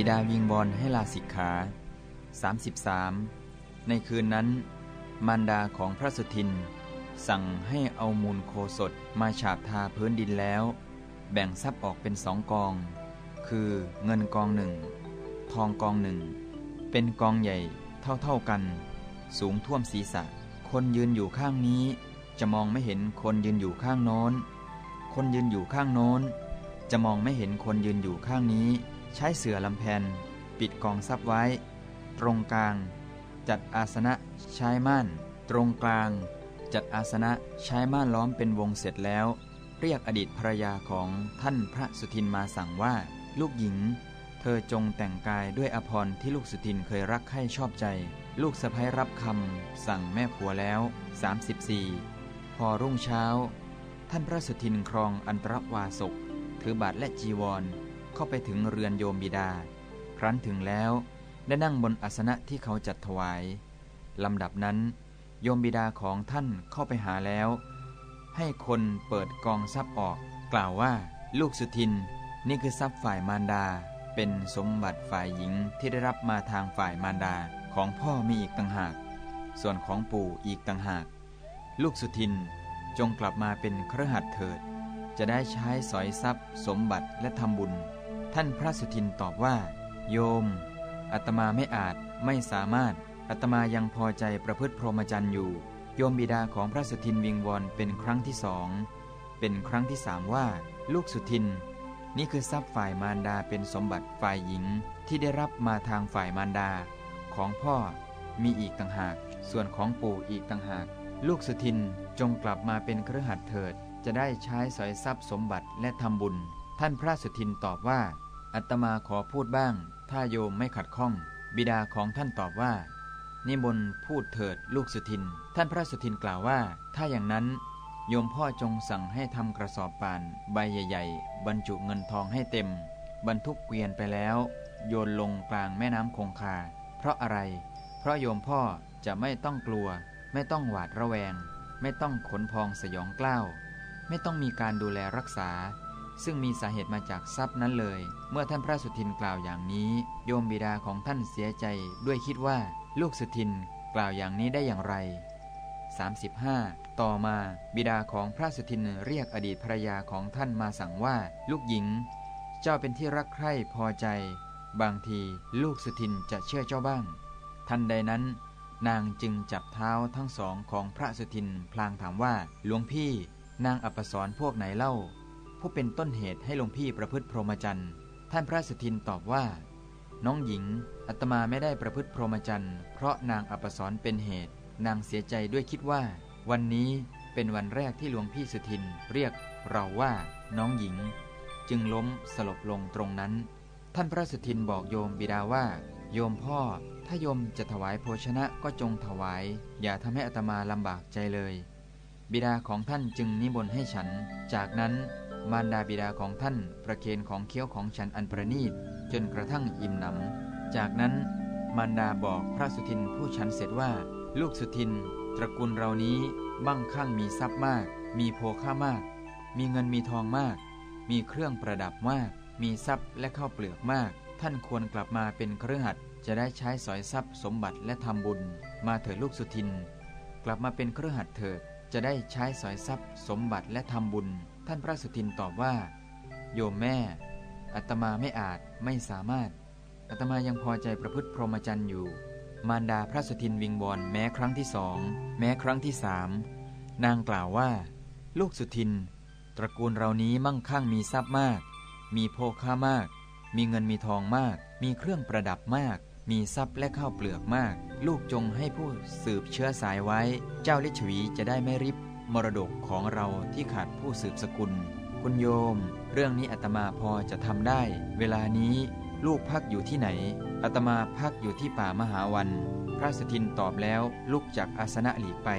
บิดาวิงบอลให้ลาสิกขา 33 ในคืนนั้น มารดาของพระสุทิน สั่งให้เอามูลโคสดมาฉาบทาพื้นดินแล้ว แบ่งทรัพย์ออกเป็นสองกอง คือเงินกองหนึ่ง ทองกองหนึ่ง เป็นกองใหญ่เท่าๆกัน สูงท่วมศีรษะ คนยืนอยู่ข้างนี้ จะมองไม่เห็นคนยืนอยู่ข้างโน้น คนยืนอยู่ข้างโน้น จะมองไม่เห็นคนยืนอยู่ข้างนี้ ใช้เสื่อลำแผ่นปิดกองทรัพย์ไว้ ตรงกลาง จัดอาสนะใช้ม่าน ตรงกลาง จัดอาสนะใช้ม่านล้อมเป็นวงเสร็จแล้ว เรียกอดีตภรรยาของท่านพระสุทินมาสั่งว่า ลูกหญิง เธอจงแต่งกายด้วยอภรรที่ลูกสุทินเคยรักใคร่ชอบใจ ลูกสะพ้ยรับคำสั่งแม่ผัวแล้ว 34 พอรุ่งเช้า ท่านพระสุทินครองอันตรวาสกถือบาทและจีวร เข้าไปถึงเรือนโยมบิดา ครั้นถึงแล้วได้นั่งบนอาสนะที่เขาจัดถวายลำดับนั้น โยมบิดาของท่านเข้าไปหาแล้ว ให้คนเปิดกองทรัพย์ออก กล่าวว่า ลูกสุทิน นี่คือทรัพย์ฝ่ายมารดา เป็นสมบัติฝ่ายหญิงที่ได้รับมาทางฝ่ายมารดาของพ่อมีอีกต่างหาก ส่วนของปู่อีกต่างหาก ลูกสุทินจงกลับมาเป็นเครือหัดเถิด จะได้ใช้สอยทรัพย์ สมบัติและทำบุญ ท่านพระสุทินตอบว่า โยมอาตมาไม่อาจไม่สามารถอาตมายังพอใจประพฤติพรหมจรรย์อยู่ โยมบิดาของพระสุทินวิงวอนเป็นครั้งที่สอง เป็นครั้งที่สามว่า ลูกสุทิน นี่คือทรัพย์ฝ่ายมารดาเป็นสมบัติฝ่ายหญิงที่ได้รับมาทางฝ่ายมารดา ของพ่อมีอีกต่างหาก ส่วนของปู่อีกต่างหาก ลูกสุทินจงกลับมาเป็นเครือขัดเถิด จะได้ใช้สอยทรัพย์สมบัติและทำบุญ ท่านพระสุทินตอบว่า อัตมาขอพูดบ้าง ถ้าโยมไม่ขัดข้อง บิดาของท่านตอบว่า นิมนต์พูดเถิดลูกสุทิน ท่านพระสุทินกล่าวว่า ถ้าอย่างนั้น โยมพ่อจงสั่งให้ทำกระสอบป่าน ใบใหญ่ ๆ บรรจุเงินทองให้เต็ม บรรทุกเกวียนไปแล้ว โยนลงกลางแม่น้ำคงคา เพราะอะไร เพราะโยมพ่อจะไม่ต้องกลัว ไม่ต้องหวาดระแวง ไม่ต้องขนพองสยองกล้าว ไม่ต้องมีการดูแลรักษา ซึ่งมีสาเหตุมาจากทรัพย์นั้นเลย เมื่อท่านพระสุทินกล่าวอย่างนี้ โยมบิดาของท่านเสียใจด้วยคิดว่า ลูกสุทินกล่าวอย่างนี้ได้อย่างไร 35 ต่อมาบิดาของพระสุทินเรียกอดีตภรยาของท่านมาสั่งว่า ลูกหญิง เจ้าเป็นที่รักใคร่พอใจ บางทีลูกสุทินจะเชื่อเจ้าบ้าง ทันใดนั้น นางจึงจับเท้าทั้งสองของพระสุทินพลางถามว่าหลวงพี่ นางอัปสรพวกไหนเล่า ผู้เป็นต้นเหตุให้หลวงพี่ประพฤติพรหมจรรย์ ท่านพระสุทินตอบว่า น้องหญิงอัตมาไม่ได้ประพฤติพรหมจรรย์ เพราะนางอัปสรเป็นเหตุ นางเสียใจด้วยคิดว่า วันนี้เป็นวันแรกที่หลวงพี่สุทินเรียกเราว่าน้องหญิง จึงล้มสลบลงตรงนั้น ท่านพระสุทินบอกโยมบิดาว่า โยมพ่อ ถ้าโยมจะถวายโภชนะก็จงถวาย อย่าทำให้อัตมาลำบากใจเลย บิดาของท่านจึงนิมนต์ให้ฉัน จากนั้น มารดาบิดาของท่านประเคนของเคี้ยวของฉันอันประณีตจนกระทั่งอิ่มหนำ จากนั้นมารดาบอกพระสุทินผู้ฉันเสร็จว่า ลูกสุทิน ตระกูลเรานี้มั่งคั่งมีทรัพย์มาก มีโภค่ามาก มีเงินมีทองมาก มีเครื่องประดับมาก มีทรัพย์และข้าวเปลือกมาก ท่านควรกลับมาเป็นเครือขัดจะได้ใช้สอยทรัพย์สมบัติและทำบุญ มาเถิดลูกสุทิน กลับมาเป็นเครือขัดเถิดจะได้ใช้สอยทรัพย์สมบัติและทำบุญ ท่านพระสุทินตอบว่า โยมแม่ อัตมาไม่อาจไม่สามารถ อัตมายังพอใจประพฤติพรหมจรรย์อยู่ มารดาพระสุทินวิงบอลแม้ครั้งที่สองแม้ครั้งที่สามนางกล่าวว่า ลูกสุทิน ตระกูลเรานี้มั่งคั่งมีทรัพย์มาก มีโภค่ามาก มีเงินมีทองมาก มีเครื่องประดับมาก มีทรัพย์และข้าวเปลือกมาก ลูกจงให้ผู้สืบเชื้อสายไว้ เจ้าลิชวีจะได้ไม่ริบ มรดกของเราที่ขาดผู้สืบสกุล คุณโยม เรื่องนี้อาตมาพอจะทำได้ เวลานี้ลูกพักอยู่ที่ไหนอาตมาพักอยู่ที่ป่ามหาวัน พระสุทินตอบแล้วลุกจากอาสนะหลีกไป